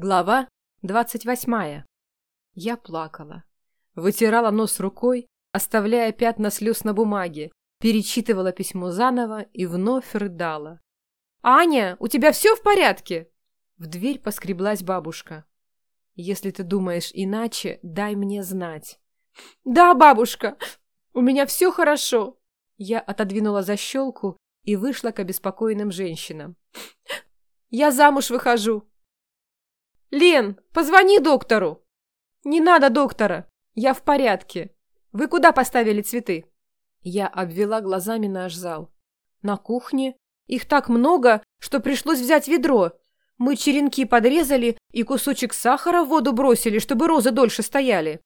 Глава двадцать восьмая. Я плакала. Вытирала нос рукой, оставляя пятна слез на бумаге, перечитывала письмо заново и вновь рыдала. «Аня, у тебя все в порядке?» В дверь поскреблась бабушка. «Если ты думаешь иначе, дай мне знать». «Да, бабушка, у меня все хорошо». Я отодвинула защелку и вышла к обеспокоенным женщинам. «Я замуж выхожу». «Лен, позвони доктору!» «Не надо доктора, я в порядке. Вы куда поставили цветы?» Я обвела глазами наш зал. «На кухне. Их так много, что пришлось взять ведро. Мы черенки подрезали и кусочек сахара в воду бросили, чтобы розы дольше стояли».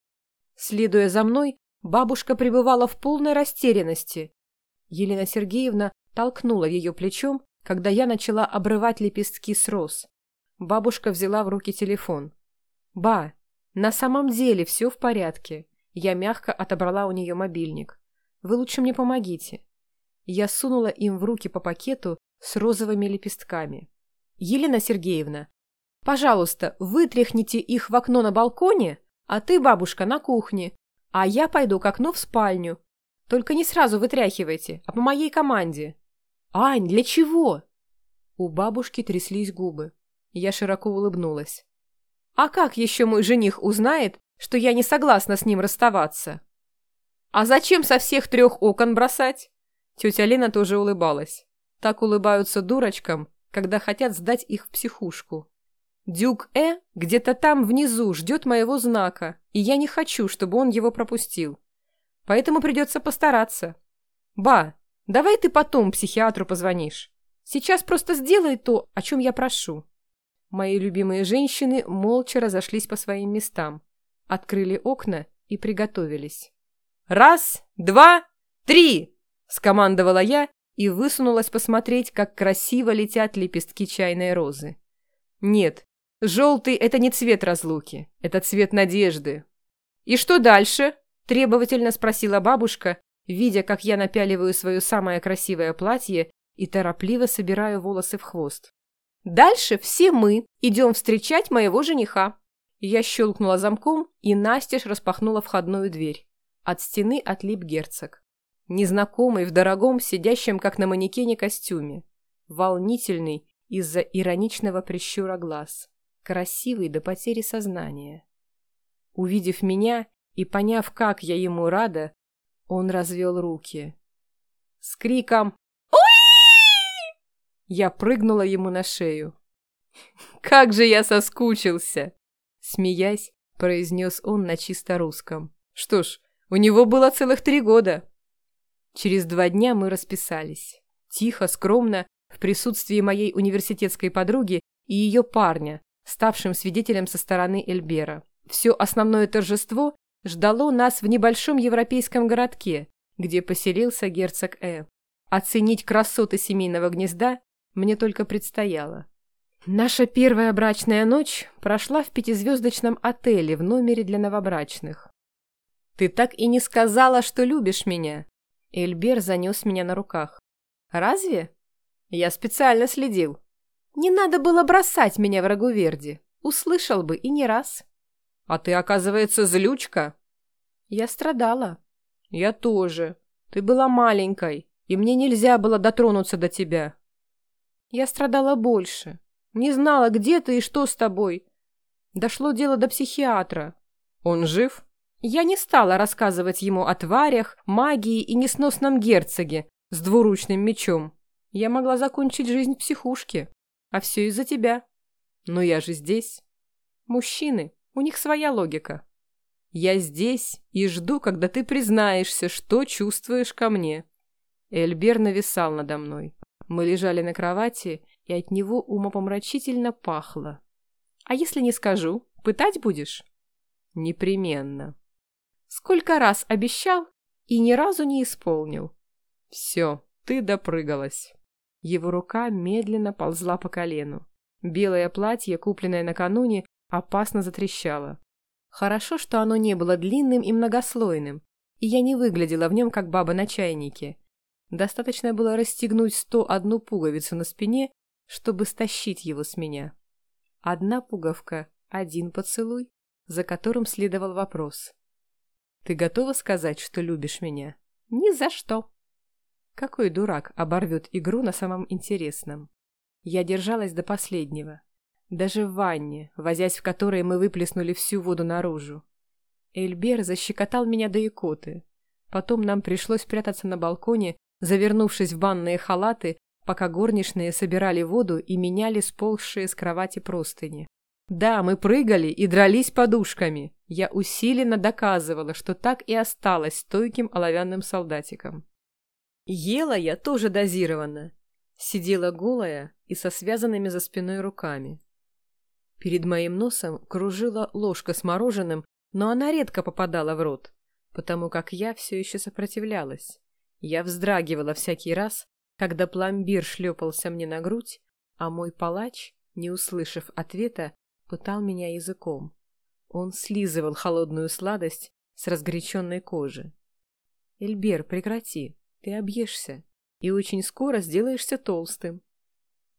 Следуя за мной, бабушка пребывала в полной растерянности. Елена Сергеевна толкнула ее плечом, когда я начала обрывать лепестки с роз. Бабушка взяла в руки телефон. «Ба, на самом деле все в порядке». Я мягко отобрала у нее мобильник. «Вы лучше мне помогите». Я сунула им в руки по пакету с розовыми лепестками. «Елена Сергеевна, пожалуйста, вытряхните их в окно на балконе, а ты, бабушка, на кухне, а я пойду к окну в спальню. Только не сразу вытряхивайте, а по моей команде». «Ань, для чего?» У бабушки тряслись губы. Я широко улыбнулась. «А как еще мой жених узнает, что я не согласна с ним расставаться?» «А зачем со всех трех окон бросать?» Тетя Лена тоже улыбалась. Так улыбаются дурочкам, когда хотят сдать их в психушку. Дюк Э где-то там внизу ждет моего знака, и я не хочу, чтобы он его пропустил. Поэтому придется постараться. Ба, давай ты потом психиатру позвонишь. Сейчас просто сделай то, о чем я прошу. Мои любимые женщины молча разошлись по своим местам, открыли окна и приготовились. «Раз, два, три!» – скомандовала я и высунулась посмотреть, как красиво летят лепестки чайной розы. «Нет, желтый – это не цвет разлуки, это цвет надежды». «И что дальше?» – требовательно спросила бабушка, видя, как я напяливаю свое самое красивое платье и торопливо собираю волосы в хвост. Дальше все мы идем встречать моего жениха. Я щелкнула замком и настежь распахнула входную дверь. От стены отлип герцог. Незнакомый в дорогом, сидящем как на манекене костюме. Волнительный из-за ироничного прищура глаз. Красивый до потери сознания. Увидев меня и поняв, как я ему рада, он развел руки. С криком я прыгнула ему на шею. «Как же я соскучился!» Смеясь, произнес он на чисто русском. «Что ж, у него было целых три года». Через два дня мы расписались. Тихо, скромно, в присутствии моей университетской подруги и ее парня, ставшим свидетелем со стороны Эльбера. Все основное торжество ждало нас в небольшом европейском городке, где поселился герцог Э. Оценить красоты семейного гнезда мне только предстояло. Наша первая брачная ночь прошла в пятизвездочном отеле в номере для новобрачных. «Ты так и не сказала, что любишь меня!» Эльбер занес меня на руках. «Разве?» «Я специально следил. Не надо было бросать меня врагу Верди. Услышал бы и не раз». «А ты, оказывается, злючка?» «Я страдала». «Я тоже. Ты была маленькой, и мне нельзя было дотронуться до тебя. Я страдала больше. Не знала, где ты и что с тобой. Дошло дело до психиатра. Он жив? Я не стала рассказывать ему о тварях, магии и несносном герцоге с двуручным мечом. Я могла закончить жизнь в психушке. А все из-за тебя. Но я же здесь. Мужчины, у них своя логика. Я здесь и жду, когда ты признаешься, что чувствуешь ко мне. Эльбер нависал надо мной. Мы лежали на кровати, и от него умопомрачительно пахло. «А если не скажу, пытать будешь?» «Непременно». «Сколько раз обещал и ни разу не исполнил?» «Все, ты допрыгалась». Его рука медленно ползла по колену. Белое платье, купленное накануне, опасно затрещало. Хорошо, что оно не было длинным и многослойным, и я не выглядела в нем, как баба на чайнике. Достаточно было расстегнуть сто одну пуговицу на спине, чтобы стащить его с меня. Одна пуговка, один поцелуй, за которым следовал вопрос. «Ты готова сказать, что любишь меня?» «Ни за что!» Какой дурак оборвет игру на самом интересном? Я держалась до последнего. Даже в ванне, возясь в которой мы выплеснули всю воду наружу. Эльбер защекотал меня до икоты. Потом нам пришлось прятаться на балконе, завернувшись в банные халаты, пока горничные собирали воду и меняли сползшие с кровати простыни. Да, мы прыгали и дрались подушками. Я усиленно доказывала, что так и осталась стойким оловянным солдатиком. Ела я тоже дозированно. Сидела голая и со связанными за спиной руками. Перед моим носом кружила ложка с мороженым, но она редко попадала в рот, потому как я все еще сопротивлялась. Я вздрагивала всякий раз, когда пломбир шлепался мне на грудь, а мой палач, не услышав ответа, пытал меня языком. Он слизывал холодную сладость с разгоряченной кожи. «Эльбер, прекрати!» Ты объешься и очень скоро сделаешься толстым.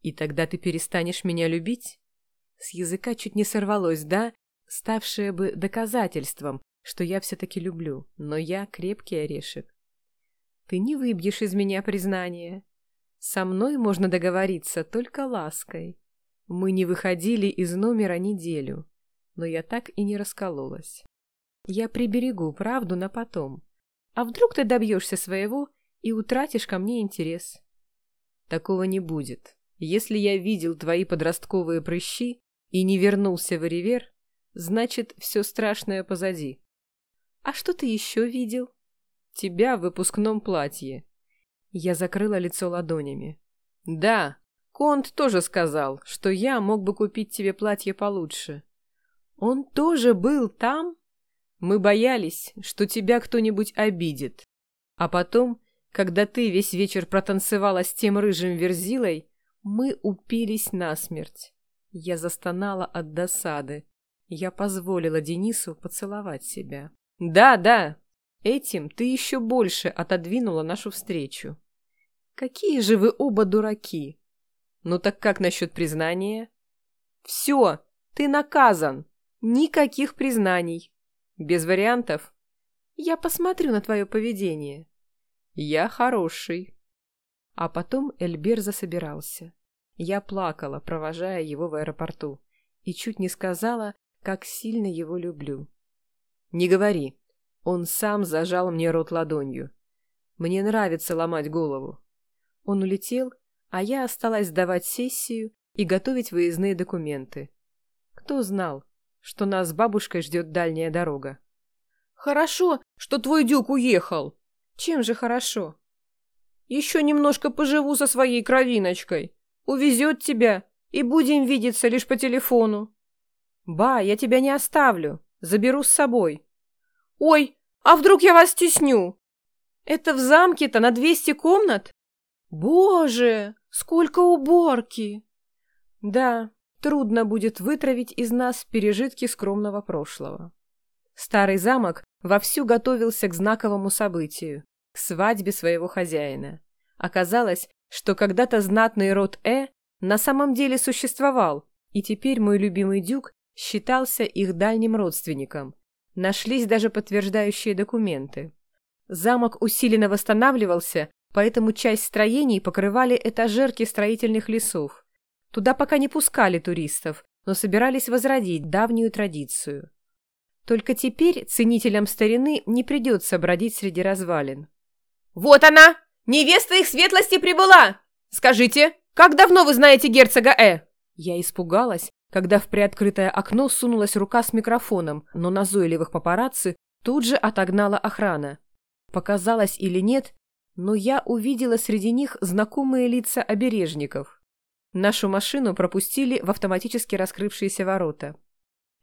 И тогда ты перестанешь меня любить? С языка чуть не сорвалось, да, ставшее бы доказательством, что я все-таки люблю, но я крепкий орешек. Ты не выбьешь из меня признание. Со мной можно договориться только лаской. Мы не выходили из номера неделю, но я так и не раскололась. Я приберегу правду на потом. А вдруг ты добьешься своего и утратишь ко мне интерес. Такого не будет. Если я видел твои подростковые прыщи и не вернулся в Ривер, значит, все страшное позади. А что ты еще видел? Тебя в выпускном платье. Я закрыла лицо ладонями. Да, Конт тоже сказал, что я мог бы купить тебе платье получше. Он тоже был там? Мы боялись, что тебя кто-нибудь обидит. А потом когда ты весь вечер протанцевала с тем рыжим верзилой, мы упились насмерть. Я застонала от досады. Я позволила Денису поцеловать себя. Да, да, этим ты еще больше отодвинула нашу встречу. Какие же вы оба дураки. Ну так как насчет признания? Все, ты наказан. Никаких признаний. Без вариантов? Я посмотрю на твое поведение. «Я хороший». А потом Эльбер засобирался. Я плакала, провожая его в аэропорту, и чуть не сказала, как сильно его люблю. «Не говори». Он сам зажал мне рот ладонью. Мне нравится ломать голову. Он улетел, а я осталась сдавать сессию и готовить выездные документы. Кто знал, что нас с бабушкой ждет дальняя дорога? «Хорошо, что твой дюк уехал!» Чем же хорошо? Еще немножко поживу со своей кровиночкой. Увезет тебя, и будем видеться лишь по телефону. Ба, я тебя не оставлю. Заберу с собой. Ой, а вдруг я вас стесню? Это в замке-то на двести комнат? Боже, сколько уборки! Да, трудно будет вытравить из нас пережитки скромного прошлого. Старый замок вовсю готовился к знаковому событию, к свадьбе своего хозяина. Оказалось, что когда-то знатный род Э на самом деле существовал, и теперь мой любимый дюк считался их дальним родственником. Нашлись даже подтверждающие документы. Замок усиленно восстанавливался, поэтому часть строений покрывали этажерки строительных лесов. Туда пока не пускали туристов, но собирались возродить давнюю традицию. Только теперь ценителям старины не придется бродить среди развалин. «Вот она! Невеста их светлости прибыла! Скажите, как давно вы знаете герцога Э?» Я испугалась, когда в приоткрытое окно сунулась рука с микрофоном, но назойливых папарацци тут же отогнала охрана. Показалось или нет, но я увидела среди них знакомые лица обережников. Нашу машину пропустили в автоматически раскрывшиеся ворота.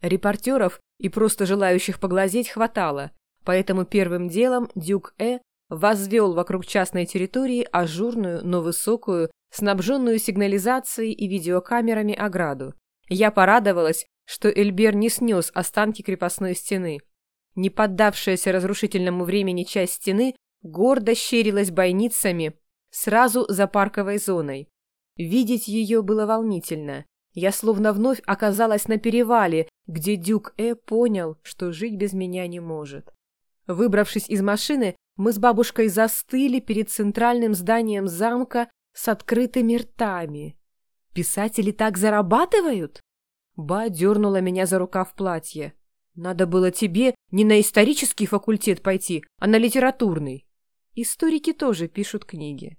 Репортеров и просто желающих поглазеть хватало, поэтому первым делом Дюк Э возвел вокруг частной территории ажурную, но высокую, снабженную сигнализацией и видеокамерами ограду. Я порадовалась, что Эльбер не снес останки крепостной стены. Не поддавшаяся разрушительному времени часть стены гордо щерилась бойницами сразу за парковой зоной. Видеть ее было волнительно. Я словно вновь оказалась на перевале, где Дюк Э понял, что жить без меня не может. Выбравшись из машины, мы с бабушкой застыли перед центральным зданием замка с открытыми ртами. «Писатели так зарабатывают?» Ба дернула меня за рукав платья. «Надо было тебе не на исторический факультет пойти, а на литературный. Историки тоже пишут книги.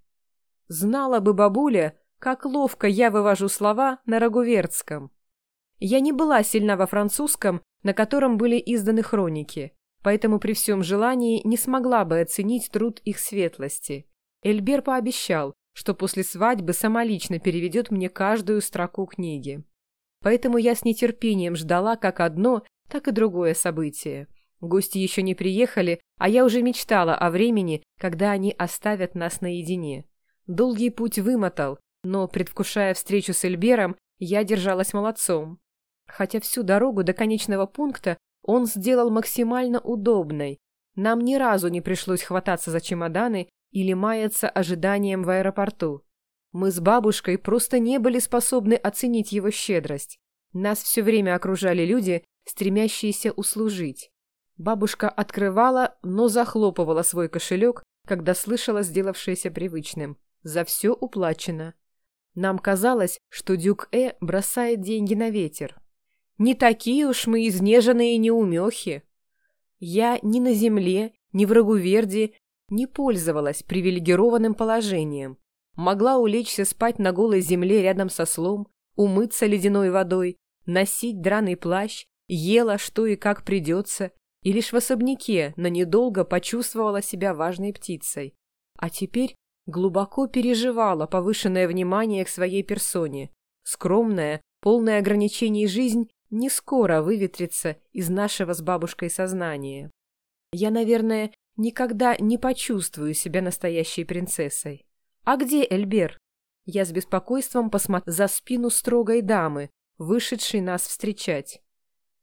Знала бы бабуля, как ловко я вывожу слова на рагувердском. Я не была сильна во французском, на котором были изданы хроники, поэтому при всем желании не смогла бы оценить труд их светлости. Эльбер пообещал, что после свадьбы самолично переведет мне каждую строку книги. Поэтому я с нетерпением ждала как одно, так и другое событие. Гости еще не приехали, а я уже мечтала о времени, когда они оставят нас наедине. Долгий путь вымотал, но, предвкушая встречу с Эльбером, я держалась молодцом. Хотя всю дорогу до конечного пункта он сделал максимально удобной. Нам ни разу не пришлось хвататься за чемоданы или маяться ожиданием в аэропорту. Мы с бабушкой просто не были способны оценить его щедрость. Нас все время окружали люди, стремящиеся услужить. Бабушка открывала, но захлопывала свой кошелек, когда слышала сделавшееся привычным. За все уплачено. Нам казалось, что Дюк Э бросает деньги на ветер. Не такие уж мы изнеженные неумехи. Я ни на земле, ни в Рагуверде не пользовалась привилегированным положением. Могла улечься спать на голой земле рядом со слом, умыться ледяной водой, носить драный плащ, ела что и как придется, и лишь в особняке на недолго почувствовала себя важной птицей. А теперь глубоко переживала повышенное внимание к своей персоне. Скромная, полная ограничений жизнь не скоро выветрится из нашего с бабушкой сознания. Я, наверное, никогда не почувствую себя настоящей принцессой. А где Эльбер? Я с беспокойством посмотрела за спину строгой дамы, вышедшей нас встречать.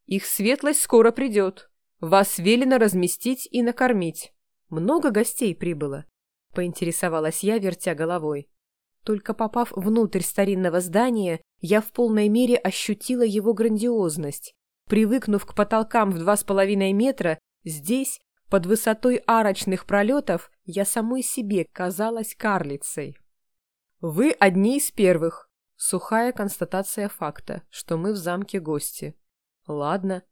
Их светлость скоро придет. Вас велено разместить и накормить. Много гостей прибыло? Поинтересовалась я, вертя головой. Только попав внутрь старинного здания, я в полной мере ощутила его грандиозность. Привыкнув к потолкам в два с половиной метра, здесь, под высотой арочных пролетов, я самой себе казалась карлицей. «Вы одни из первых», — сухая констатация факта, что мы в замке гости. «Ладно,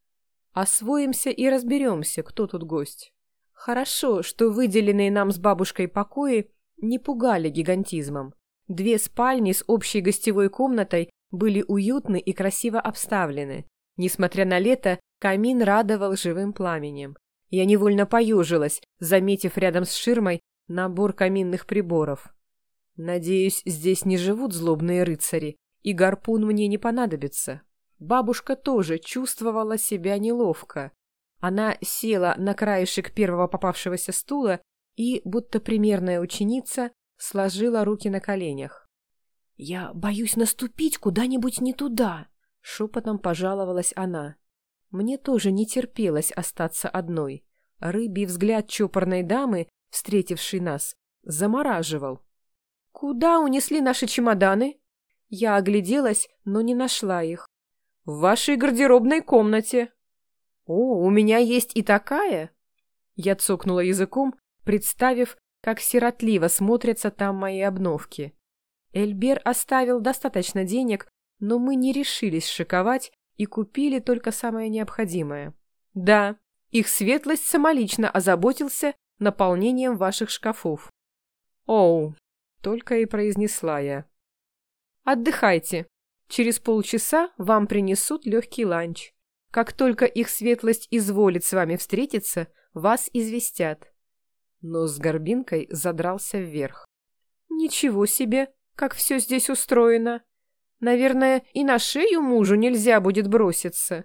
освоимся и разберемся, кто тут гость». Хорошо, что выделенные нам с бабушкой покои не пугали гигантизмом. Две спальни с общей гостевой комнатой были уютны и красиво обставлены. Несмотря на лето, камин радовал живым пламенем. Я невольно поежилась, заметив рядом с ширмой набор каминных приборов. Надеюсь, здесь не живут злобные рыцари, и гарпун мне не понадобится. Бабушка тоже чувствовала себя неловко. Она села на краешек первого попавшегося стула и, будто примерная ученица, сложила руки на коленях. «Я боюсь наступить куда-нибудь не туда», — шепотом пожаловалась она. Мне тоже не терпелось остаться одной. Рыбий взгляд чопорной дамы, встретившей нас, замораживал. «Куда унесли наши чемоданы?» Я огляделась, но не нашла их. «В вашей гардеробной комнате», «О, у меня есть и такая?» Я цокнула языком, представив, как сиротливо смотрятся там мои обновки. Эльбер оставил достаточно денег, но мы не решились шиковать и купили только самое необходимое. Да, их светлость самолично озаботился наполнением ваших шкафов. Оу, только и произнесла я. Отдыхайте. Через полчаса вам принесут легкий ланч. Как только их светлость изволит с вами встретиться, вас известят. Но с горбинкой задрался вверх. Ничего себе, как все здесь устроено. Наверное, и на шею мужу нельзя будет броситься.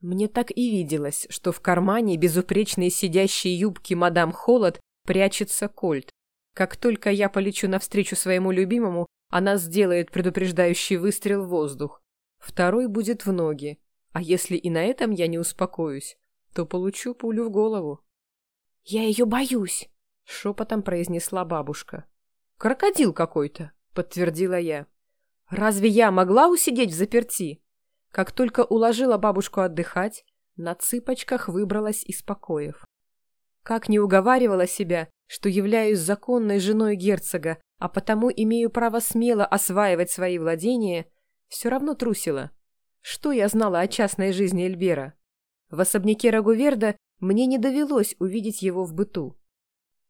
Мне так и виделось, что в кармане безупречной сидящей юбки мадам Холод прячется кольт. Как только я полечу навстречу своему любимому, она сделает предупреждающий выстрел в воздух. Второй будет в ноги. А если и на этом я не успокоюсь, то получу пулю в голову. — Я ее боюсь, — шепотом произнесла бабушка. — Крокодил какой-то, — подтвердила я. Разве я могла усидеть в заперти? Как только уложила бабушку отдыхать, на цыпочках выбралась из покоев. Как не уговаривала себя, что являюсь законной женой герцога, а потому имею право смело осваивать свои владения, все равно трусила. Что я знала о частной жизни Эльбера? В особняке Рагуверда мне не довелось увидеть его в быту.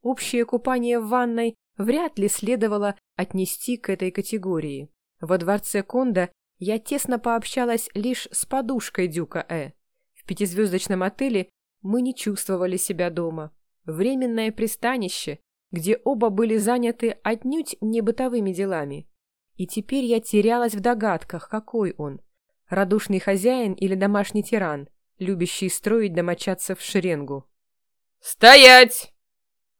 Общее купание в ванной вряд ли следовало отнести к этой категории. Во дворце Конда я тесно пообщалась лишь с подушкой Дюка Э. В пятизвездочном отеле мы не чувствовали себя дома. Временное пристанище, где оба были заняты отнюдь не бытовыми делами. И теперь я терялась в догадках, какой он. Радушный хозяин или домашний тиран, любящий строить домочадцев в шеренгу. «Стоять!»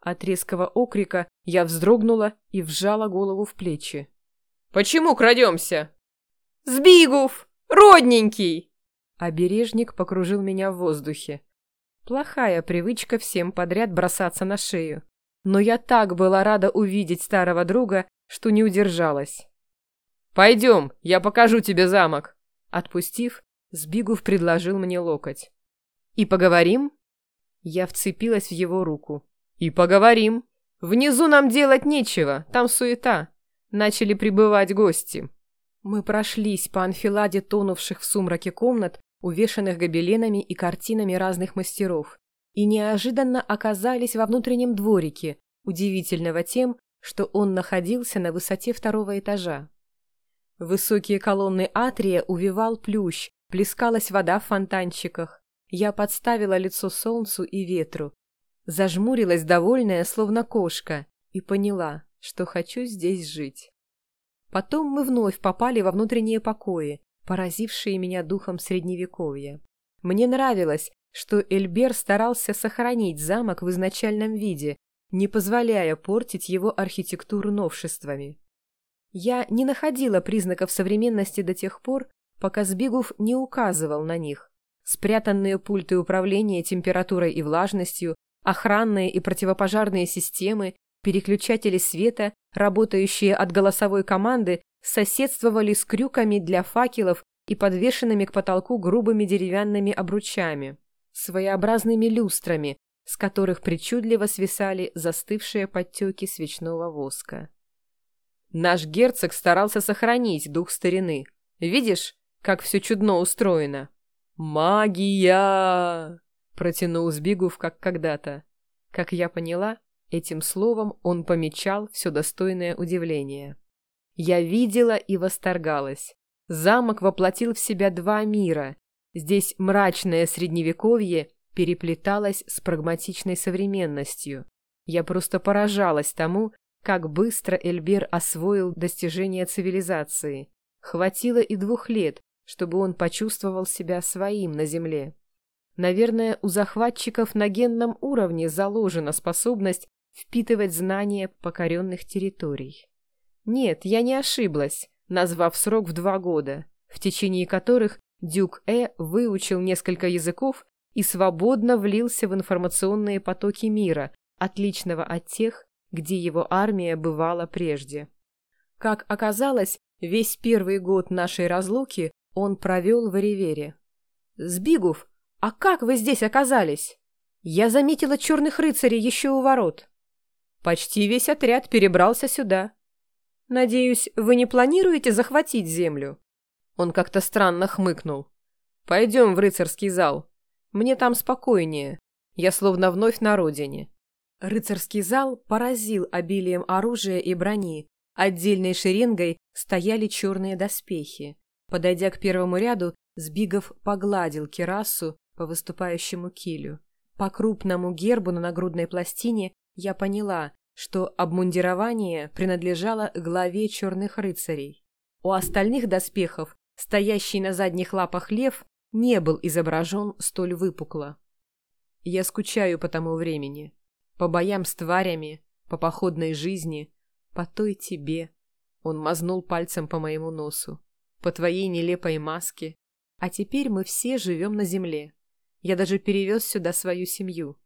От резкого окрика я вздрогнула и вжала голову в плечи. «Почему крадемся?» «Сбигув! Родненький!» Обережник покружил меня в воздухе. Плохая привычка всем подряд бросаться на шею. Но я так была рада увидеть старого друга, что не удержалась. «Пойдем, я покажу тебе замок!» Отпустив, Сбигув предложил мне локоть. «И поговорим?» Я вцепилась в его руку. «И поговорим. Внизу нам делать нечего, там суета начали прибывать гости. Мы прошлись по анфиладе тонувших в сумраке комнат, увешанных гобеленами и картинами разных мастеров, и неожиданно оказались во внутреннем дворике, удивительного тем, что он находился на высоте второго этажа. Высокие колонны атрия увивал плющ, плескалась вода в фонтанчиках. Я подставила лицо солнцу и ветру, зажмурилась довольная, словно кошка, и поняла, что хочу здесь жить. Потом мы вновь попали во внутренние покои, поразившие меня духом средневековья. Мне нравилось, что Эльбер старался сохранить замок в изначальном виде, не позволяя портить его архитектуру новшествами. Я не находила признаков современности до тех пор, пока Сбигув не указывал на них. Спрятанные пульты управления температурой и влажностью, охранные и противопожарные системы, Переключатели света, работающие от голосовой команды, соседствовали с крюками для факелов и подвешенными к потолку грубыми деревянными обручами, своеобразными люстрами, с которых причудливо свисали застывшие подтеки свечного воска. Наш герцог старался сохранить дух старины. Видишь, как все чудно устроено? «Магия!» — протянул Сбигув, как когда-то. Как я поняла, Этим словом он помечал все достойное удивление. Я видела и восторгалась. Замок воплотил в себя два мира. Здесь мрачное средневековье переплеталось с прагматичной современностью. Я просто поражалась тому, как быстро Эльбер освоил достижения цивилизации. Хватило и двух лет, чтобы он почувствовал себя своим на земле. Наверное, у захватчиков на генном уровне заложена способность впитывать знания покоренных территорий. Нет, я не ошиблась, назвав срок в два года, в течение которых Дюк Э выучил несколько языков и свободно влился в информационные потоки мира, отличного от тех, где его армия бывала прежде. Как оказалось, весь первый год нашей разлуки он провел в Ривере. «Сбигув, а как вы здесь оказались? Я заметила черных рыцарей еще у ворот». Почти весь отряд перебрался сюда. Надеюсь, вы не планируете захватить землю?» Он как-то странно хмыкнул. «Пойдем в рыцарский зал. Мне там спокойнее. Я словно вновь на родине». Рыцарский зал поразил обилием оружия и брони. Отдельной шеренгой стояли черные доспехи. Подойдя к первому ряду, Сбигов погладил кирасу по выступающему килю. По крупному гербу на нагрудной пластине я поняла, что обмундирование принадлежало главе черных рыцарей. У остальных доспехов, стоящий на задних лапах лев, не был изображен столь выпукло. Я скучаю по тому времени, по боям с тварями, по походной жизни, по той тебе. Он мазнул пальцем по моему носу, по твоей нелепой маске. А теперь мы все живем на земле. Я даже перевез сюда свою семью.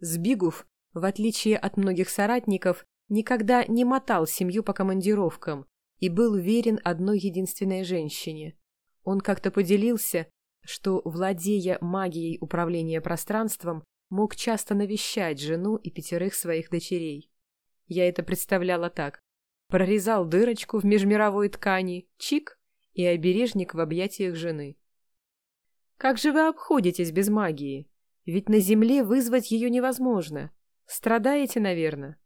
Сбигув в отличие от многих соратников, никогда не мотал семью по командировкам, и был верен одной единственной женщине. Он как-то поделился, что, владея магией управления пространством, мог часто навещать жену и пятерых своих дочерей. Я это представляла так. Прорезал дырочку в межмировой ткани, чик, и обережник в объятиях жены. Как же вы обходитесь без магии? Ведь на Земле вызвать ее невозможно. Страдаете, наверное?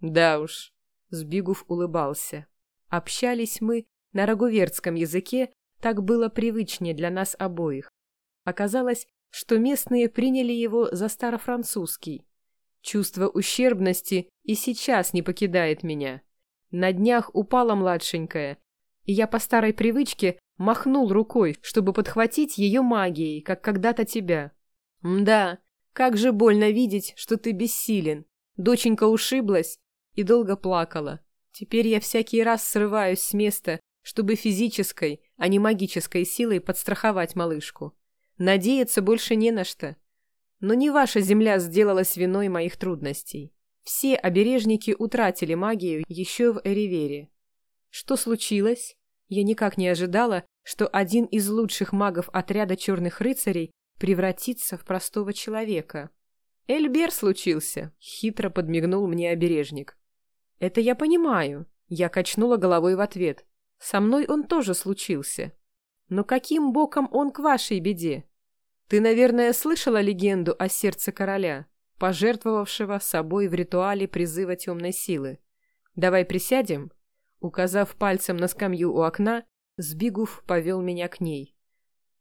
Да уж, Сбигув улыбался. Общались мы на рагувердском языке, так было привычнее для нас обоих. Оказалось, что местные приняли его за старофранцузский. Чувство ущербности и сейчас не покидает меня. На днях упала младшенькая, и я по старой привычке махнул рукой, чтобы подхватить ее магией, как когда-то тебя. Мда, как же больно видеть, что ты бессилен. Доченька ушиблась и долго плакала. Теперь я всякий раз срываюсь с места, чтобы физической, а не магической силой подстраховать малышку. Надеяться больше не на что. Но не ваша земля сделалась виной моих трудностей. Все обережники утратили магию еще в Эривере. Что случилось? Я никак не ожидала, что один из лучших магов отряда черных рыцарей превратится в простого человека. «Эльбер случился», — хитро подмигнул мне обережник. «Это я понимаю», — я качнула головой в ответ. «Со мной он тоже случился. Но каким боком он к вашей беде? Ты, наверное, слышала легенду о сердце короля, пожертвовавшего собой в ритуале призыва темной силы. Давай присядем?» Указав пальцем на скамью у окна, Сбигув повел меня к ней.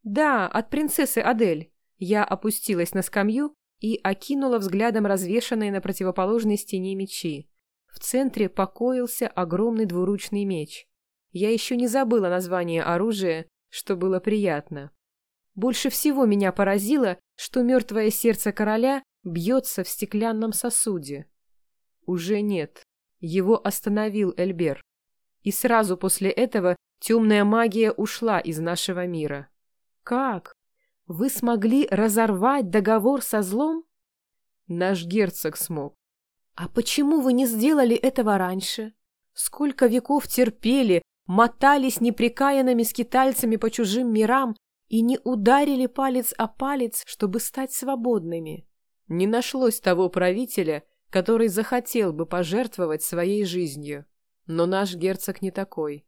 «Да, от принцессы Адель». Я опустилась на скамью и окинула взглядом развешанные на противоположной стене мечи. В центре покоился огромный двуручный меч. Я еще не забыла название оружия, что было приятно. Больше всего меня поразило, что мертвое сердце короля бьется в стеклянном сосуде. Уже нет. Его остановил Эльбер. И сразу после этого темная магия ушла из нашего мира. Как? Вы смогли разорвать договор со злом? Наш герцог смог. А почему вы не сделали этого раньше? Сколько веков терпели, мотались непрекаянными скитальцами по чужим мирам и не ударили палец о палец, чтобы стать свободными. Не нашлось того правителя, который захотел бы пожертвовать своей жизнью. Но наш герцог не такой.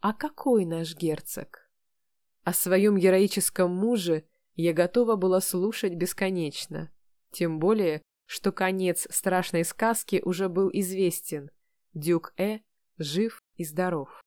А какой наш герцог? О своем героическом муже я готова была слушать бесконечно. Тем более, что конец страшной сказки уже был известен. Дюк Э жив и здоров.